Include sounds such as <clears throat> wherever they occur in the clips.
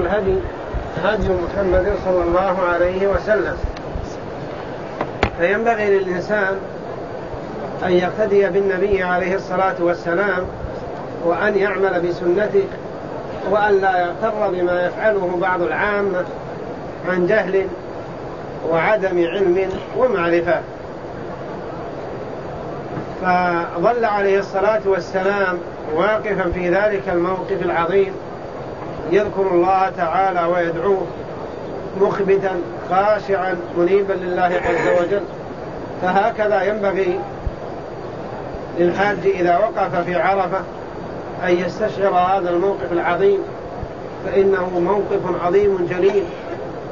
الهدي هدي محمد صلى الله عليه وسلم. فينبغي للإنسان أن يقتدي بالنبي عليه الصلاة والسلام وأن يعمل بسنته وأن لا يغتر بما يفعله بعض العامة عن جهل وعدم علم ومعرفة. فظل عليه الصلاة والسلام واقفا في ذلك الموقف العظيم. يذكر الله تعالى ويدعوه مخبتا خاشعا منيبا لله عز وجل. فهكذا ينبغي للحاج إذا وقف في عرفة أن يستشعر هذا الموقف العظيم فإنه موقف عظيم جليل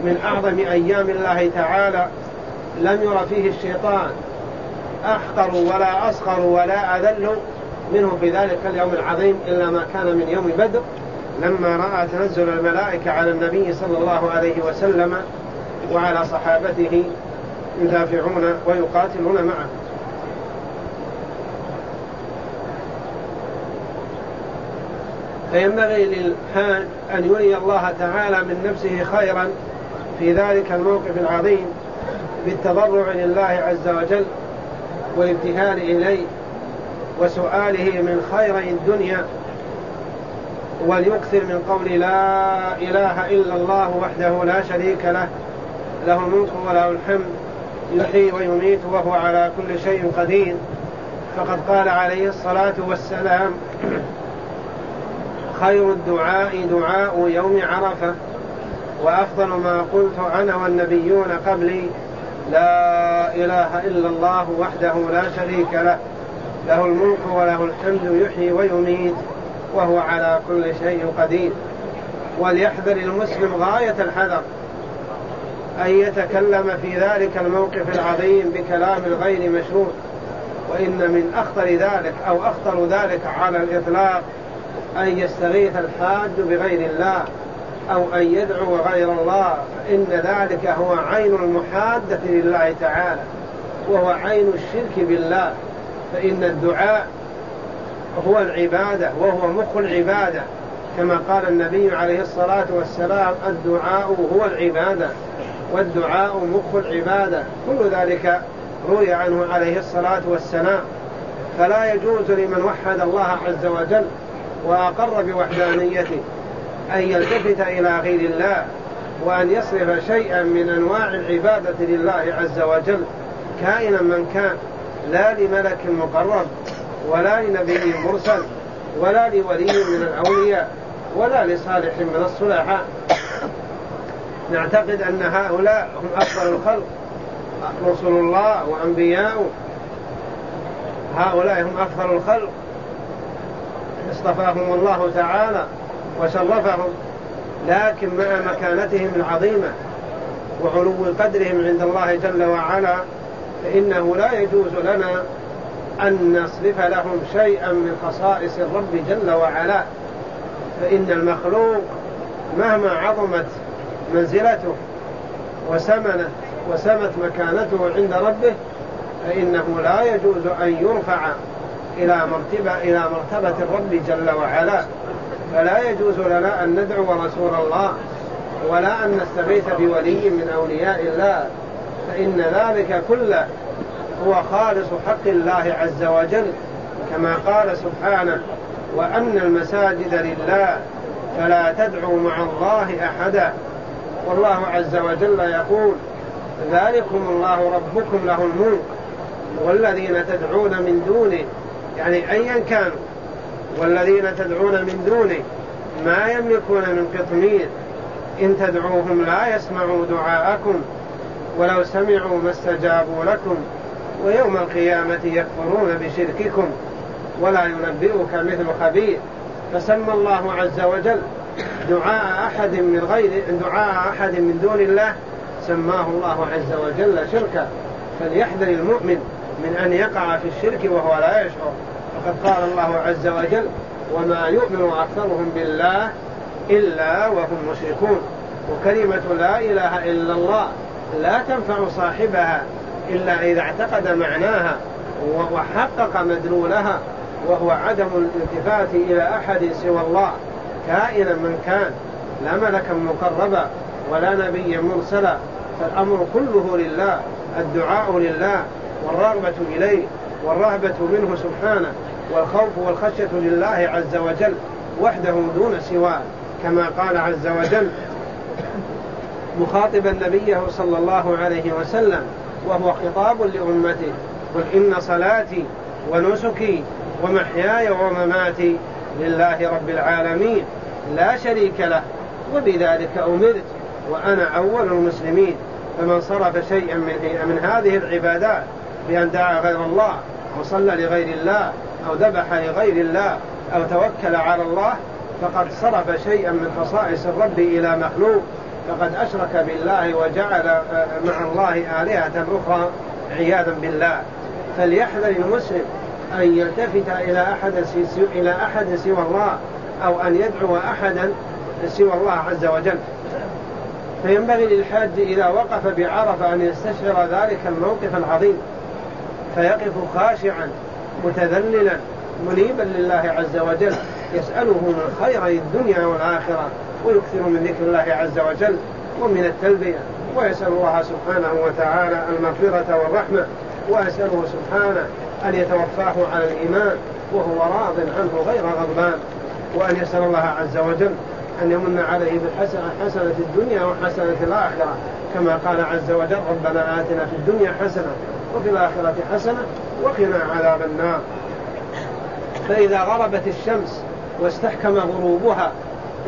من أعظم أيام الله تعالى. لم ير فيه الشيطان أحقر ولا أصغر ولا أذل منه في ذلك اليوم العظيم إلا ما كان من يوم بدر. لما رأى تنزل الملائكة على النبي صلى الله عليه وسلم وعلى صحابته يدافعون ويقاتلون معه. فينبغي للحاج أن يري الله تعالى من نفسه خيرا في ذلك الموقف العظيم بالتضرع لله عز وجل والابتهال إليه وسؤاله من خيري الدنيا وليكثر من قول لا إله إلا الله وحده لا شريك له له الملك وله الحمد يحيي ويميت وهو على كل شيء قدير. فقد قال عليه الصلاة والسلام خير الدعاء دعاء يوم عرفة وأفضل ما قلت أنا والنبيون قبلي لا إله إلا الله وحده لا شريك له له الملك وله الحمد يحيي ويميت. وهو على كل شيء قدير. وليحذر المسلم غاية الحذر. أن يتكلم في ذلك الموقف العظيم بكلام غير مشروع وإن من أخطر ذلك أو أخطر ذلك على الإطلاق أن يستغيث الحاج بغير الله أو أن يدعو غير الله. فإن ذلك هو عين المحادة لله تعالى. وهو عين الشرك بالله. فإن الدعاء هو العبادة وهو مخ العبادة. كما قال النبي عليه الصلاة والسلام الدعاء هو العبادة. والدعاء مخ العبادة. كل ذلك روي عنه عليه الصلاة والسلام. فلا يجوز لمن وحد الله عز وجل وأقر بوحدانيته أن يلتفت إلى غير الله وأن يصرف شيئا من أنواع العبادة لله عز وجل. كائنا من كان لا لملك مقرب. ولا لنبي مرسل ولا لولي من الأولياء ولا لصالح من الصلحاء. نعتقد أن هؤلاء هم أفضل الخلق رسل الله وأنبياؤه هؤلاء هم أفضل الخلق. اصطفاهم الله تعالى وشرفهم لكن مع مكانتهم العظيمة وعلو قدرهم عند الله جل وعلا فإنه لا يجوز لنا أن نصرف لهم شيئا من خصائص الرب جل وعلا. فإن المخلوق مهما عظمت منزلته وسمنه وسمت مكانته عند ربه فإنه لا يجوز أن يرفع إلى مرتبة إلى مرتبة الرب جل وعلا. فلا يجوز لنا أن ندعو رسول الله ولا أن نستغيث بولي من أولياء الله. فإن ذلك كله هو خالص حق الله عز وجل كما قال سبحانه وأن المساجد لله فلا تدعوا مع الله أحدا. والله عز وجل يقول ذلكم الله ربكم له الملك والذين تدعون من دونه. يعني أيا كانوا والذين تدعون من دونه ما يملكون من قطمير إن تدعوهم لا يسمعوا دعاءكم ولو سمعوا ما استجابوا لكم. ويوم القيامة يكفرون بشرككم ولا ينبئك مثل خبير. فسمى الله عز وجل دعاء أحد من غير دعاء أحد من دون الله سماه الله عز وجل شركا. فليحذر المؤمن من أن يقع في الشرك وهو لا يشعر. فقد قال الله عز وجل وما يؤمن أكثرهم بالله إلا وهم مشركون. وكلمة لا إله إلا الله لا تنفع صاحبها. إلا إذا اعتقد معناها وحقق مدلولها وهو عدم الالتفات إلى أحد سوى الله. كائنا من كان لا ملكا مقربا ولا نبيا مرسلا فالأمر كله لله الدعاء لله والرغبة إليه والرهبة منه سبحانه والخوف والخشية لله عز وجل وحده دون سواه كما قال عز وجل مخاطبا نبيه صلى الله عليه وسلم وهو خطاب لأمته قل إن صلاتي ونسكي ومحياي ومماتي لله رب العالمين. لا شريك له وبذلك أمرت وأنا أول المسلمين. فمن صرف شيئا من, من هذه العبادات بأن دعا غير الله أو صلى لغير الله أو ذبح لغير الله أو توكل على الله فقد صرف شيئا من خصائص الرب إلى مخلوق. فقد أشرك بالله وجعل مع الله آلهة أخرى عياذا بالله. فليحذر المسلم أن يلتفت إلى أحد إلى أحد سوى الله أو أن يدعو أحدا سوى الله عز وجل. فينبغي للحاج إذا وقف بعرفة أن يستشعر ذلك الموقف العظيم. فيقف خاشعا متذللا منيبا لله عز وجل. يسأله من خيري الدنيا والآخرة ويكثر من ذكر الله عز وجل ومن التلبية. ويسأل الله سبحانه وتعالى المغفرة والرحمة. وأسأله سبحانه أن يتوفاه على الإيمان وهو راض عنه غير غضبان. وأن يسأل الله عز وجل أن يمن عليه بالحسنة حسنة الدنيا وحسنة الآخرة. كما قال عز وجل ربنا آتنا في الدنيا حسنة وفي الآخرة حسنة وقنا عذاب النار. فإذا غربت الشمس واستحكم غروبها.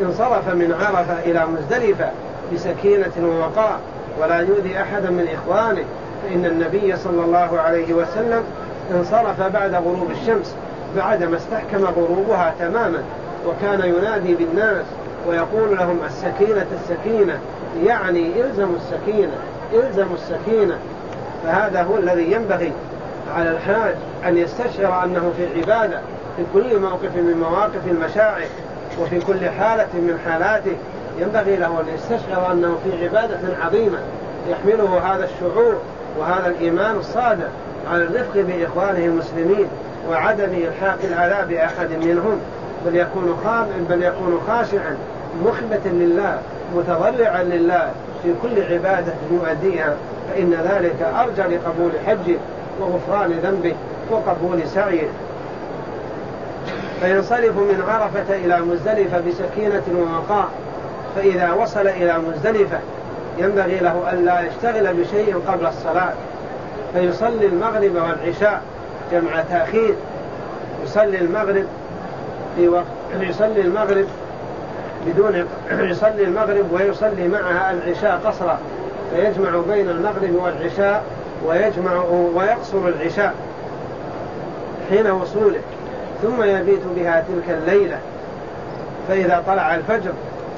انصرف من عرفة إلى مزدلفة بسكينة ووقار ولا يؤذي أحدا من إخوانه. فإن النبي صلى الله عليه وسلم انصرف بعد غروب الشمس بعدما استحكم غروبها تماما. وكان ينادي بالناس ويقول لهم السكينة السكينة. يعني إلزموا السكينة إلزموا السكينة. فهذا هو الذي ينبغي على الحاج أن يستشعر أنه في عبادة. في كل موقف من مواقف المشاعر وفي كل حالة من حالاته. ينبغي له أن يستشعر أنه في عبادة عظيمة يحمله هذا الشعور وهذا الإيمان الصادق على الرفق بإخوانه المسلمين وعدم إلحاق العذاب بأحد منهم. بل يكون بل يكون خاشعا مخبتا لله متضرعا لله في كل عبادة يؤديها. فإن ذلك أرجى لقبول حجه وغفران ذنبه وقبول سعيه. فينصرف من عرفة إلى مزدلفة بسكينة ووقار فإذا وصل إلى مزدلفة ينبغي له ألا يشتغل بشيء قبل الصلاة. فيصلي المغرب والعشاء جمع تأخير. يصلي المغرب في وقت يصلي المغرب بدون يصلي المغرب ويصلي معها العشاء قصرا. فيجمع بين المغرب والعشاء ويجمع ويقصر العشاء حين وصوله. ثم يبيت بها تلك الليلة. فإذا طلع الفجر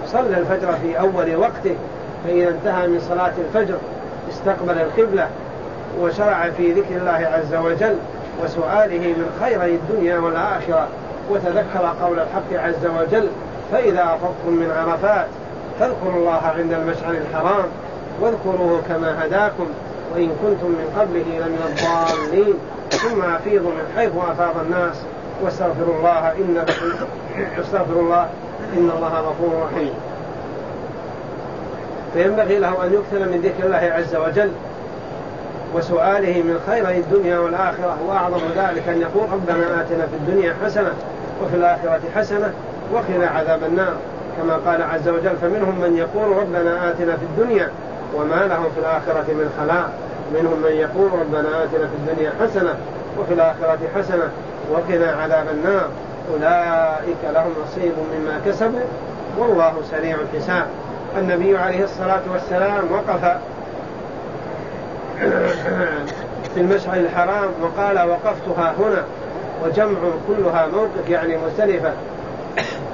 صلى الفجر في أول وقته فإذا انتهى من صلاة الفجر استقبل القبلة وشرع في ذكر الله عز وجل وسؤاله من خيري الدنيا والآخرة وتذكر قول الحق عز وجل فإذا أفضتم من عرفات فاذكروا الله عند المشعر الحرام واذكروه كما هداكم وإن كنتم من قبله لمن الضالين. ثم أفيضوا من حيث أفاض الناس. واستغفروا الله إن استغفروا الله إن الله غفور رحيم. فينبغي له أن يكثر من ذكر الله عز وجل وسؤاله من خير الدنيا والآخرة وأعظم ذلك أن يقول ربنا آتنا في الدنيا حسنة وفي الآخرة حسنة وقنا عذاب النار. كما قال عز وجل فمنهم من يقول ربنا آتنا في الدنيا وما لهم في الآخرة من خلاق منهم من يقول ربنا آتنا في الدنيا حسنة وفي الآخرة حسنة وقنا عذاب النار. أولئك لهم نصيب مما كسبوا والله سريع الحساب. النبي عليه الصلاة والسلام وقف في المشعر الحرام وقال وقفتها هنا. وجمع كلها موقف يعني مختلفة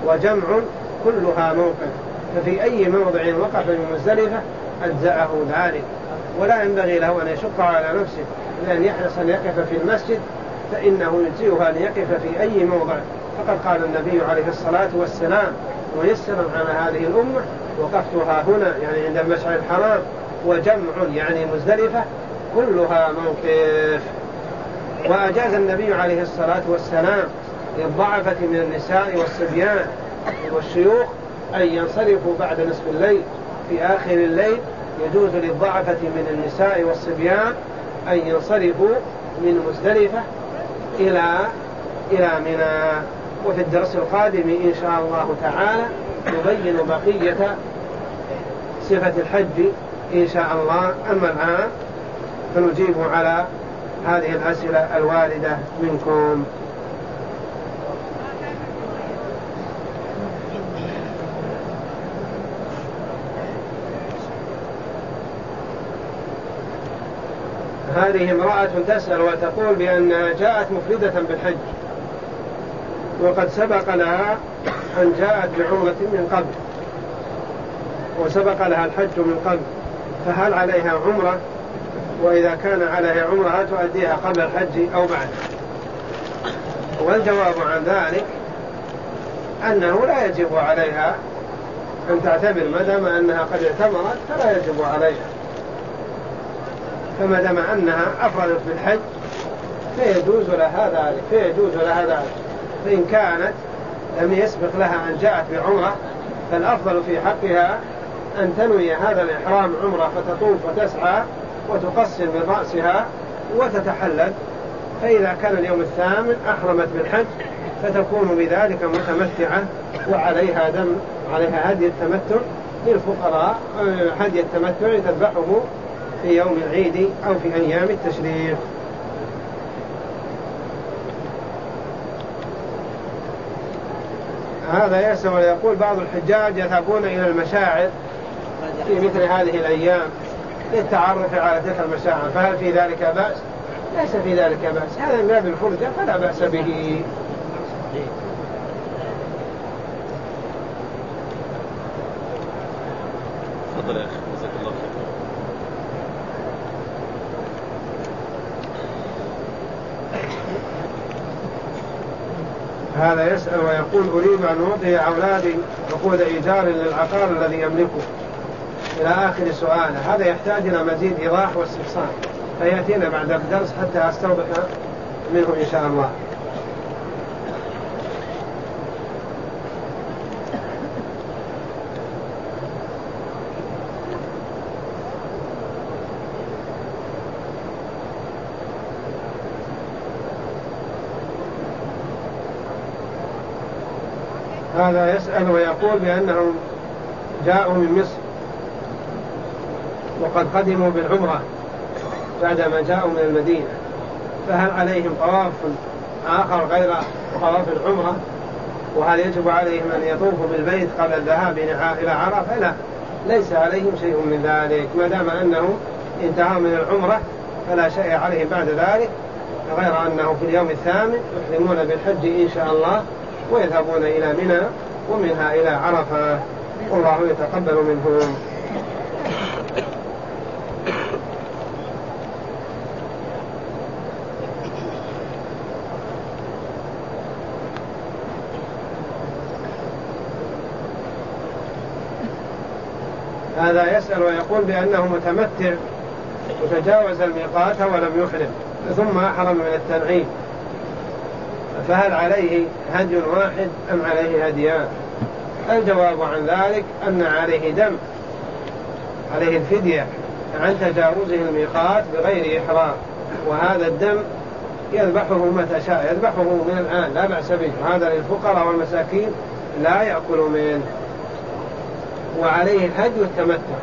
وجمع كلها موقف. ففي أي موضع وقف بمزدلفة أجزأه ذلك. ولا ينبغي له أن يشق على نفسه لأن يحرص أن يقف في المسجد فإنه يجزئها أن يقف في أي موضع. فقد قال النبي عليه الصلاة والسلام ويسرا على هذه الأمة وقفتها هنا يعني عند المشعر الحرام وجمع يعني مزدلفة كلها موقف. وأجاز النبي عليه الصلاة والسلام للضعفة من النساء والصبيان والشيوخ أن ينصرفوا بعد نصف الليل في آخر الليل. يجوز للضعفة من النساء والصبيان أن ينصرفوا من مزدلفة إلى إلى منى. وفي الدرس القادم إن شاء الله تعالى نبين بقية صفة الحج إن شاء الله. أما الآن فنجيب على هذه الأسئلة الواردة منكم. هذه امرأة تسأل وتقول بأنها جاءت مفردة بالحج. وقد سبق لها أن جاءت بعمرة من قبل. وسبق لها الحج من قبل. فهل عليها عمرة؟ وإذا كان عليها عمرة تؤديها قبل الحج أو بعد؟ والجواب عن ذلك أنه لا يجب عليها أن تعتبر ما دام أنها قد اعتمرت فلا يجب عليها. فما دام أنها أفردت بالحج فيجوز لها ذلك فيجوز لها ذلك فإن كانت لم يسبق لها أن جاءت بعمرة فالأفضل في حقها أن تنوي هذا الإحرام عمرة فتطوف وتسعى وتقصر من رأسها وتتحلل. فإذا كان اليوم الثامن أحرمت بالحج فتكون بذلك متمتعة وعليها دم عليها هدي التمتع للفقراء آه، هدي التمتع تذبحه في يوم العيد أو في أيام التشريق. هذا يسأل ويقول بعض الحجاج يذهبون إلى المشاعر في مثل هذه الأيام للتعرف على تلك المشاعر. فهل في ذلك بأس؟ ليس في ذلك بأس. هذا من باب الفرجة فلا بأس به. تفضل يا أخي جزاك الله خير هذا يسأل ويقول أريد أن أعطي أولادي عقود إيجار للعقار الذي يملكه. إلى آخر سؤاله هذا يحتاج إلى مزيد إيضاح واستفسار. فيأتينا بعد الدرس حتى أستوضح منه إن شاء الله. هذا يسأل ويقول بأنهم جاءوا من مصر وقد قدموا بالعمرة بعدما جاءوا من المدينة. فهل عليهم طواف آخر غير طواف العمرة؟ وهل يجب عليهم أن يطوفوا بالبيت قبل الذهاب إلى عرفة؟ لا. ليس عليهم شيء من ذلك ما دام أنهم انتهوا من العمرة فلا شيء عليهم بعد ذلك غير أنه في اليوم الثامن يحرمون بالحج إن شاء الله. ويذهبون إلى منى ومنها إلى عرفة. والله يتقبل منهم. هذا يسأل ويقول بأنه متمتع وتجاوز الميقات ولم يحرم ثم أحرم من التنعيم. فهل عليه هدي واحد أم عليه هديان؟ الجواب عن ذلك أن عليه دم عليه الفدية عن تجاوزه الميقات بغير إحرام وهذا الدم يذبحه متى شاء يذبحه من الآن لا بأس به هذا للفقراء والمساكين لا يأكل منه. وعليه الهدي التمتع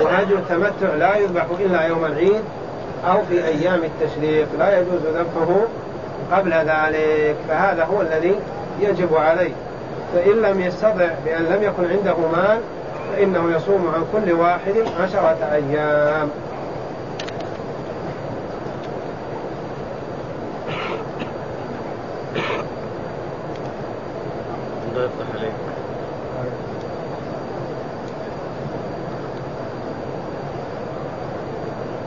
وهدي التمتع لا يذبح إلا يوم العيد أو في أيام التشريق لا يجوز ذبحه قبل ذلك فهذا هو الذي يجب عليه. فإن لم يستطع بأن لم يكن عنده مال فإنه يصوم عن كل واحد عشرة أيام.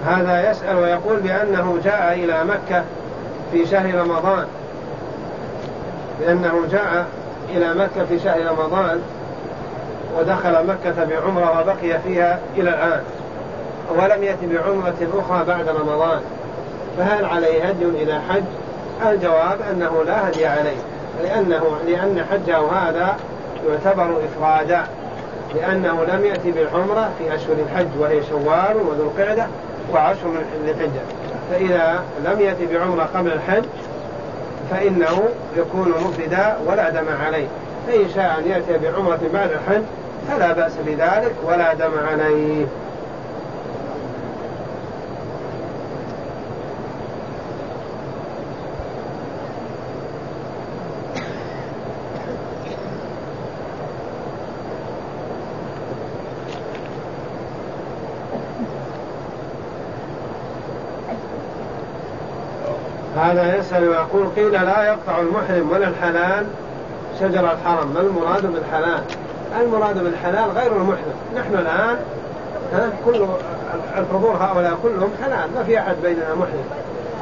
هذا يسأل ويقول بأنه جاء إلى مكة في شهر رمضان. لأنه جاء إلى مكة في شهر رمضان ودخل مكة بعمرة وبقي فيها إلى الآن ولم يأتي بعمرة أخرى بعد رمضان. فهل عليه هدي إلى حج؟ الجواب أنه لا هدي عليه لأنه لأن حجه هذا يعتبر إفرادا لأنه لم يأتي بالعمرة في أشهر الحج وهي شوال وذو القعدة وعشر من الحجة. فإذا لم يأتي بعمرة قبل الحج فإنه يكون مفردا ولا دم عليه. فإن شاء أن يأتي بعمرة بعد الحج فلا بأس بذلك ولا دم عليه. هذا يسأل ويقول قيل لا يقطع المحرم ولا الحلال شجر الحرم ما المراد بالحلال؟ المراد بالحلال غير المحرم. نحن الآن كل الحضور هؤلاء كلهم حلال ما في أحد بيننا محرم.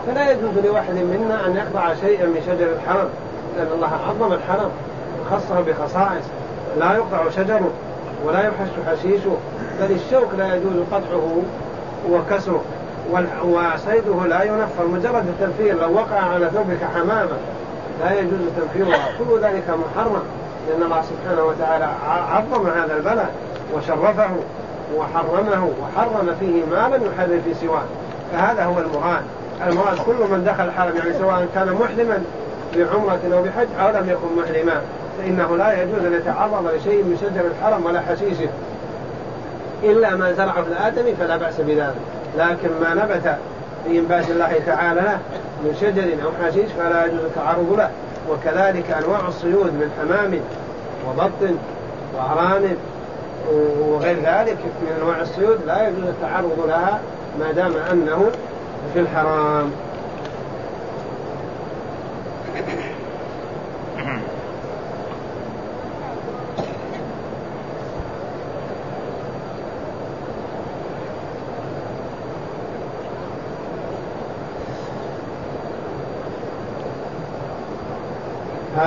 فلا يجوز لواحد منا أن يقطع شيئا من شجر الحرم لأن الله عظم الحرم خصه بخصائص. لا يقطع شجره ولا يحش حشيشه بل الشوك لا يجوز قطعه وكسره. وصيده لا ينفر مجرد التنفير لو وقع على ثوبك حمامة لا يجوز تنفيرها. كل ذلك محرم لأن الله سبحانه وتعالى عظم هذا البلد وشرفه وحرمه وحرم فيه ما لم يحرم في سواه. فهذا هو المراد. المراد كل من دخل الحرم يعني سواء كان محرما بعمرة أو بحج أو لم يكن محرما. فإنه لا يجوز أن يتعرض لشيء من شجر الحرم ولا حشيشه. إلا ما زرعه الآدمي فلا بأس بذلك. لكن ما نبت في إنبات الله تعالى له من شجر أو حشيش فلا يجوز التعرض له. وكذلك أنواع الصيود من حمام وبط وأرانب وغير ذلك من أنواع الصيود لا يجوز التعرض لها ما دام أنه في الحرام.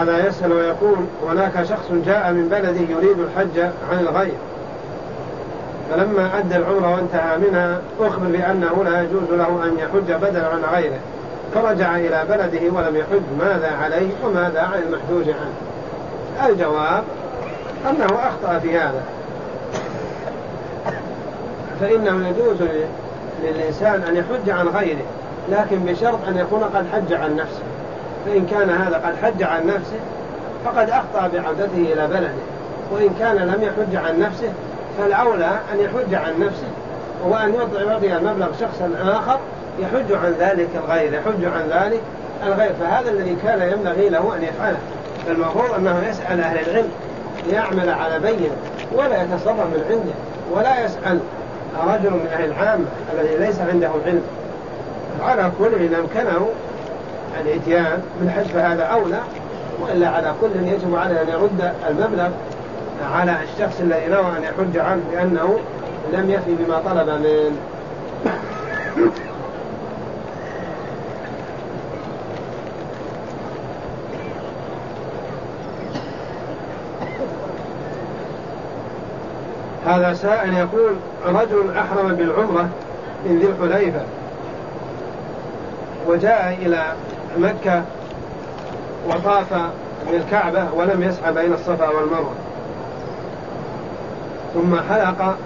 هذا يسأل ويقول هناك شخص جاء من بلده يريد الحج عن الغير. فلما أدى العمرة وانتهى منها أخبر بأنه لا يجوز له أن يحج بدلا عن غيره. فرجع إلى بلده ولم يحج ماذا عليه وماذا عن المحجوج عنه؟ الجواب أنه أخطأ في هذا. فإنه يجوز للإنسان أن يحج عن غيره لكن بشرط أن يكون قد حج عن نفسه. فإن كان هذا قد حج عن نفسه فقد أخطأ بعودته إلى بلده. وإن كان لم يحج عن نفسه فالأولى أن يحج عن نفسه وأن يعطي المبلغ شخصا آخر يحج عن ذلك الغير يحج عن ذلك الغير. فهذا الذي كان ينبغي له أن يفعله. فالمفروض أنه يسأل أهل العلم ليعمل على بينه ولا يتصرف من عنده ولا يسأل رجل من أهل العامة الذي ليس عنده علم. على كل إن أمكنه الإتيان بالحج فهذا أولى وإلا على كل يجب عليه أن يرد المبلغ على الشخص الذي نوى أن يحج عنه لأنه لم يفي بما طلب منه. هذا سائل يقول رجل أحرم بالعمرة من ذي الحليفة وجاء إلى مكة وطاف بالكعبة ولم يسعى بين الصفا والمروة. ثم حلق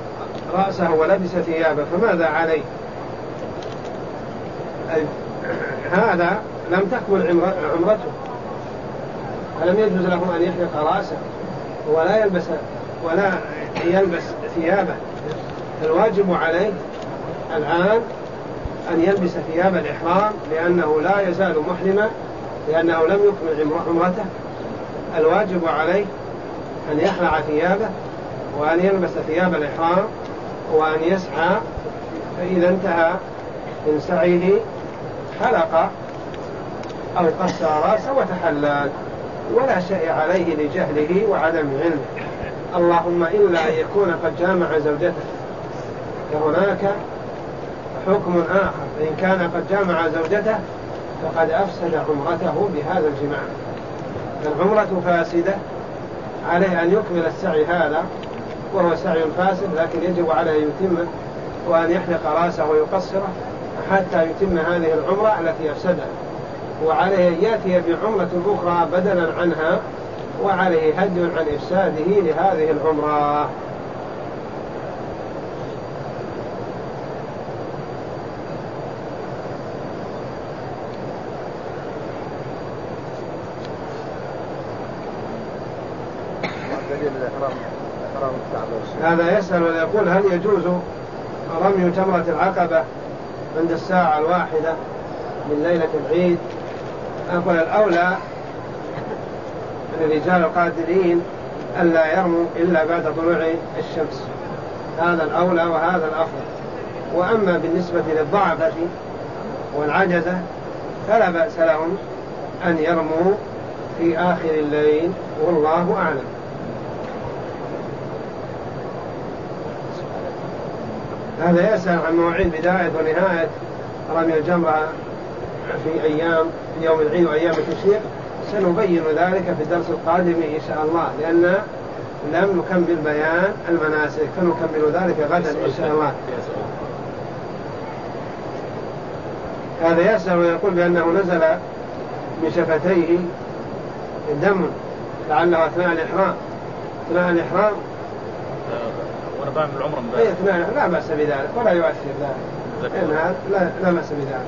رأسه ولبس ثيابه فماذا عليه؟ هذا لم تكمل عمرته. فلم يجوز له أن يحلق رأسه ولا يلبس ولا يلبس ثيابه. الواجب عليه الآن أن يلبس ثياب الإحرام لأنه لا يزال محرما لأنه لم يكمل عمرته الواجب عليه أن يخلع ثيابه وأن يلبس ثياب الإحرام وأن يسعى فإذا انتهى من سعيه حلق أو قص رأسه وتحلل ولا شيء عليه لجهله وعدم علمه. اللهم إلا أن يكون قد جامع زوجته فهناك حكم آخر فإن كان قد جامع زوجته فقد أفسد عمرته بهذا الجماع. العمرة فاسدة عليه أن يكمل السعي هذا وهو سعي فاسد لكن يجب عليه أن يتمه وأن يحلق رأسه ويقصره حتى يتم هذه العمرة التي أفسدها. وعليه أن يأتي بعمرة أخرى بدلا عنها وعليه هدي عن إفساده لهذه العمرة هذا ويقول هل يجوز رمي جمرة العقبة عند الساعة الواحدة من ليلة العيد؟ أقول الأولى من الرجال القادرين ألا يرموا إلا بعد طلوع الشمس. هذا الأولى وهذا الأفضل. وأما بالنسبة للضعفة والعجزة فلا بأس لهم أن يرموا في آخر الليل والله أعلم. هذا يسأل عن مواعيد بداية ونهاية رمي الجمرة في أيام في يوم العيد وأيام التشريق. سنبين ذلك في الدرس القادم إن شاء الله لأن لم نكمل بيان المناسك فنكمل ذلك غدا إن شاء الله. هذا يسأل ويقول بأنه نزل من شفتيه دم لعله أثناء الإحرام. أثناء الإحرام وأنا بعمل العمره اي اثناء لا بأس بذلك ولا يؤثر ذلك. لا لا بأس بذلك.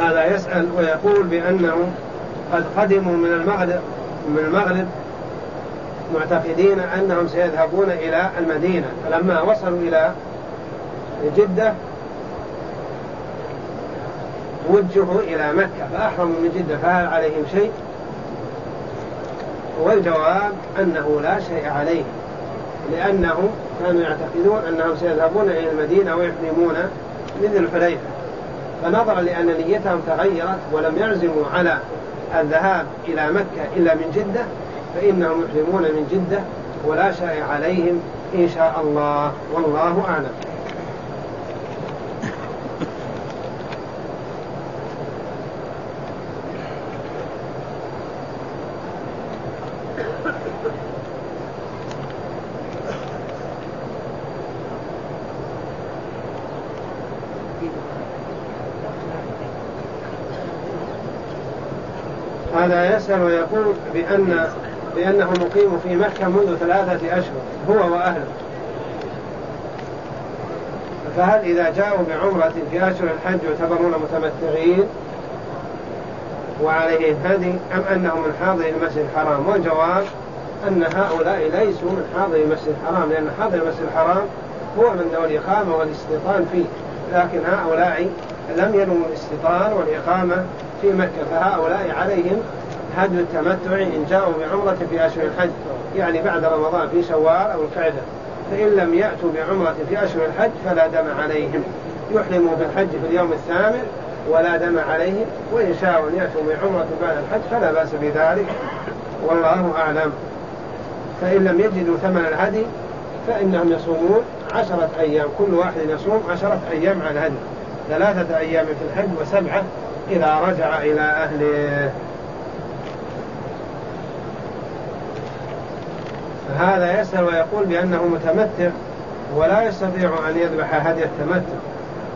هذا يسأل ويقول بأنه قد قدموا من المغرب من المغرب معتقدين أنهم سيذهبون إلى المدينة. فلما وصلوا إلى جدة وجهوا إلى مكة فأحرموا من جدة فهل عليهم شيء؟ والجواب أنه لا شيء عليهم لأنهم كانوا يعتقدون أنهم سيذهبون إلى المدينة ويحرمون من الحليفة. فنظرا لأن نيتهم تغيرت ولم يعزموا على الذهاب إلى مكة إلا من جدة فإنهم يحرمون من جدة ولا شيء عليهم إن شاء الله والله أعلم. هذا يسأل ويقول بأن بأنه مقيم في مكة منذ ثلاثة أشهر هو وأهله. فهل إذا جاءوا بعمرة في أشهر الحج يعتبرون متمتعين وعليهم هدي أم أنهم من حاضر المسجد الحرام؟ والجواب أن هؤلاء ليسوا من حاضر المسجد الحرام لأن حاضر المسجد الحرام هو من ذوي الإقامة والاستيطان فيه. لكن هؤلاء لم ينووا الاستيطان والإقامة في مكة فهؤلاء عليهم هدي التمتع إن جاءوا بعمرة في أشهر الحج يعني بعد رمضان في شوال أو القعدة. فإن لم يأتوا بعمرة في أشهر الحج فلا دم عليهم. يحرموا بالحج في اليوم الثامن ولا دم عليهم وإن شاءوا أن يأتوا بعمرة بعد الحج فلا بأس بذلك. والله أعلم. فإن لم يجدوا ثمن الهدي فإنهم يصومون عشرة أيام كل واحد يصوم عشرة أيام على الهدي. ثلاثة أيام في الحج وسبعة إذا رجع إلى أهله. هذا يسأل ويقول بأنه متمتع ولا يستطيع أن يذبح هدي التمتع.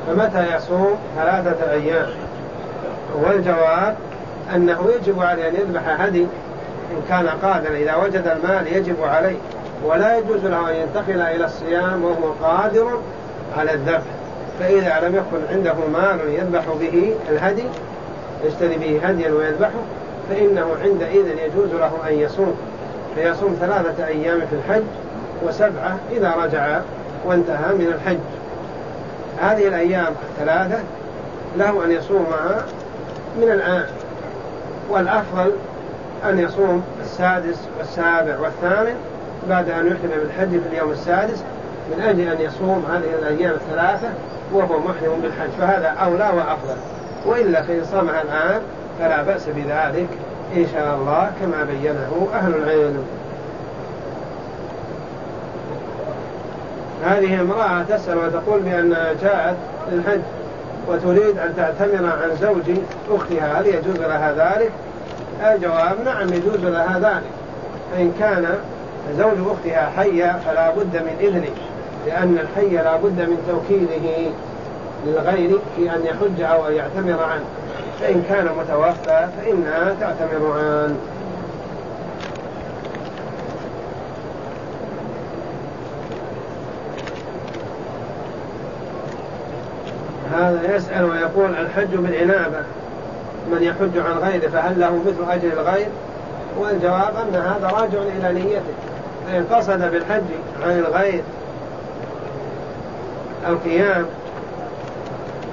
فمتى يصوم ثلاثة أيام؟ والجواب أنه يجب عليه أن يذبح هدي إن كان قادرا. إذا وجد المال يجب عليه. ولا يجوز له أن ينتقل إلى الصيام وهو قادر على الذبح. فإذا لم يكن عنده مال يذبح به الهدي يشتري به هديا ويذبحه فإنه عندئذ يجوز له أن يصوم. فيصوم ثلاثة أيام في الحج وسبعة إذا رجع وانتهى من الحج. هذه الأيام الثلاثة له أن يصومها من الآن. والأفضل أن يصوم السادس والسابع والثامن بعد أن يحرم بالحج في اليوم السادس من أجل أن يصوم هذه الأيام الثلاثة وهو محرم بالحج فهذا أولى وأفضل. وإلا فإن صامها الآن فلا بأس بذلك إن شاء الله كما بينه أهل العلم. هذه امرأة تسأل وتقول بأنها جاءت للحج وتريد أن تعتمر عن زوج أختها هل يجوز لها ذلك؟ الجواب نعم يجوز لها ذلك. فإن كان زوج أختها حية فلا بد من إذنه. لأن الحي لا بد من توكيله للغير في أن يحج أو أن يعتمر عنه. فإن كان متوفى فإنها تعتمر عنه. هذا يسأل ويقول الحج بالعنابة. من يحج عن غيره فهل له مثل أجر الغير؟ والجواب أن هذا راجع إلى نيته. فإن قصد بالحج عن الغير القيام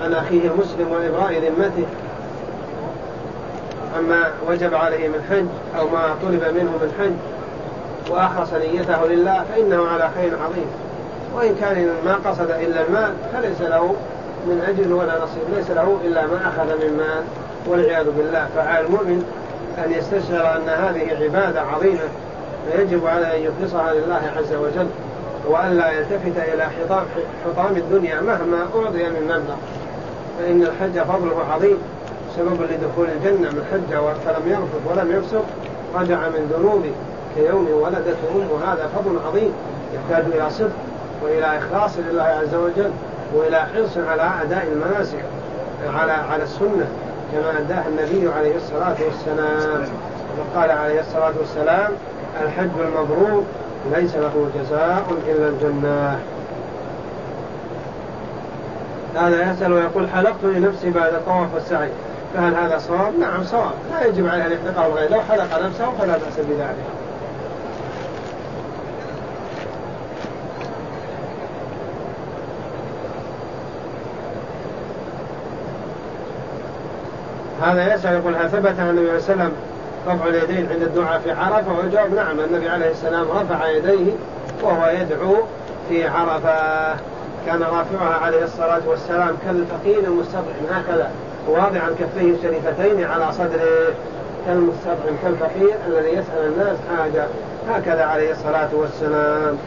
عن أخيه المسلم وإبراء ذمته. أما وجب عليه من حج أو ما طلب منه من حج وأخلص نيته لله فإنه على خير عظيم. وإن كان ما قصد إلا المال فليس له من أجل ولا نصيب ليس له إلا ما أخذ من مال والعياذ بالله. فعلى المؤمن أن يستشعر أن هذه عبادة عظيمة فيجب على أن يخلصها لله عز وجل. وأن لا يلتفت إلى حطام, حطام الدنيا مهما أعطي من مبلغ. فإن الحج فضله عظيم سبب لدخول الجنة من حج فلم يرفض ولم يفسق رجع من ذنوبه كيوم ولدته أمه. هذا فضل عظيم يحتاج إلى صدق وإلى إخلاص لله عز وجل وإلى حرص على أداء المناسك على على السنة كما أداها النبي عليه الصلاة والسلام. وقال عليه الصلاة والسلام الحج المبرور ليس له جزاء إلا الجنة. هذا يسأل ويقول حلقت لنفسي بعد الطواف والسعي فهل هذا صواب؟ نعم صواب. لا يجب عليه يحلقه الغير لو حلق نفسه فلا بأس بذلك. هذا يسأل يقول هل ثبت عن النبي صلى الله عليه وسلم رفع اليدين عند الدعاء في عرفة والجواب نعم النبي عليه السلام رفع يديه وهو يدعو في عرفة. كان رافعها عليه الصلاة والسلام كالفقير المستطعم هكذا واضعا كفيه الشريفتين على صدره كالمستطعم كالفقير الذي يسأل الناس حاجة هكذا عليه الصلاة والسلام.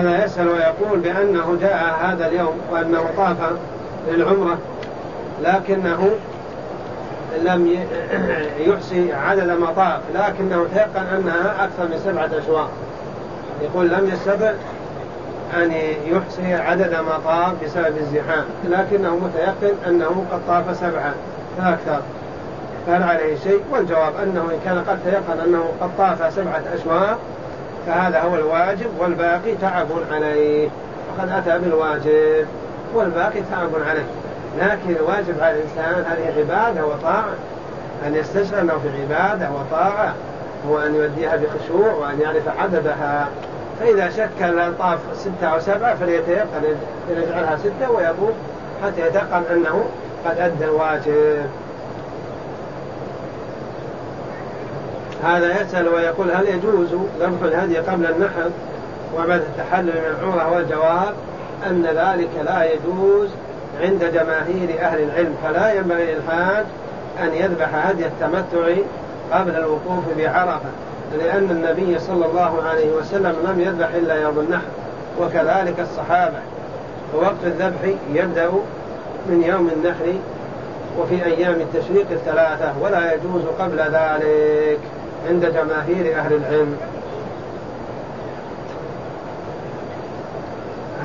هذا يسأل ويقول بأنه جاء هذا اليوم وأنه طاف للعمرة لكنه لم <clears throat> يحصي عدد ما طاف لكنه تيقن أنها أكثر من سبعة أشواط. يقول لم يستطع أن يحصي عدد ما طاف بسبب الزحام لكنه متيقن أنه قد طاف سبعة فأكثر. فهل عليه شيء؟ والجواب أنه إن كان قد تيقن أنه قد طاف سبعة أشواط فهذا هو الواجب والباقي تعب عليه. وقد أتى بالواجب والباقي تعب عليه. لكن الواجب على الإنسان هذه عبادة وطاعة. أن يستشعر أنه في عبادة وطاعة هو أن يؤديها بخشوع وأن يعرف عددها. فإذا شك أن طاف ستة أو سبعة فليتيقن أن يجعلها ستة ويطوف حتى يتيقن أنه قد أدى الواجب. هذا يسأل ويقول هل يجوز ذبح الهدي قبل النحر وبعد التحلل من العمرة والجواب أن ذلك لا يجوز عند جماهير أهل العلم فلا ينبغي للحاج أن يذبح هدي التمتع قبل الوقوف بعرفة لأن النبي صلى الله عليه وسلم لم يذبح إلا يوم النحر وكذلك الصحابة. ووقت الذبح يبدأ من يوم النحر وفي أيام التشريق الثلاثة ولا يجوز قبل ذلك. عند جماهير أهل العلم.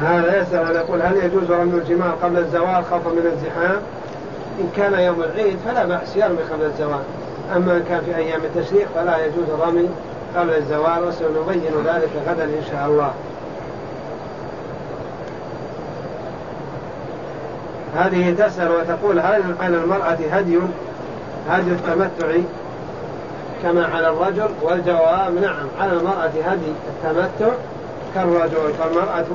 هذا يسأل يقول هل يجوز رمي الجمار قبل الزوال خوفا من الزحام؟ إن كان يوم العيد فلا بأس يرمي قبل الزوال. أما إن كان في أيام التشريق فلا يجوز الرمي قبل الزوال وسنبين ذلك غدا إن شاء الله. هذه تسأل وتقول هل على المرأة هدي هدي التمتع كما على الرجل والجواب نعم على المرأة هدي التمتع كالرجل فالمرأة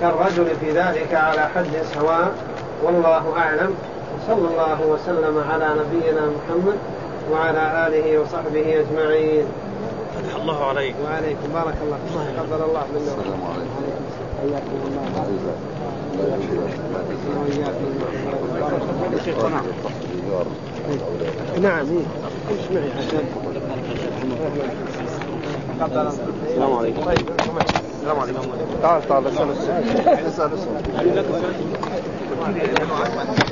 كالرجل في ذلك على حد سواء والله أعلم. وصلى الله وسلم على نبينا محمد وعلى آله وصحبه أجمعين. فتح الله عليك. وعليكم. بارك الله فيك. تقبل الله منا. السلام عليكم. حياكم الله. وإياكم نعم إيه. إيش معي عشان السلام عليكم. السلام عليكم. تعال تعال اسال اسأل اسأل. <laughs>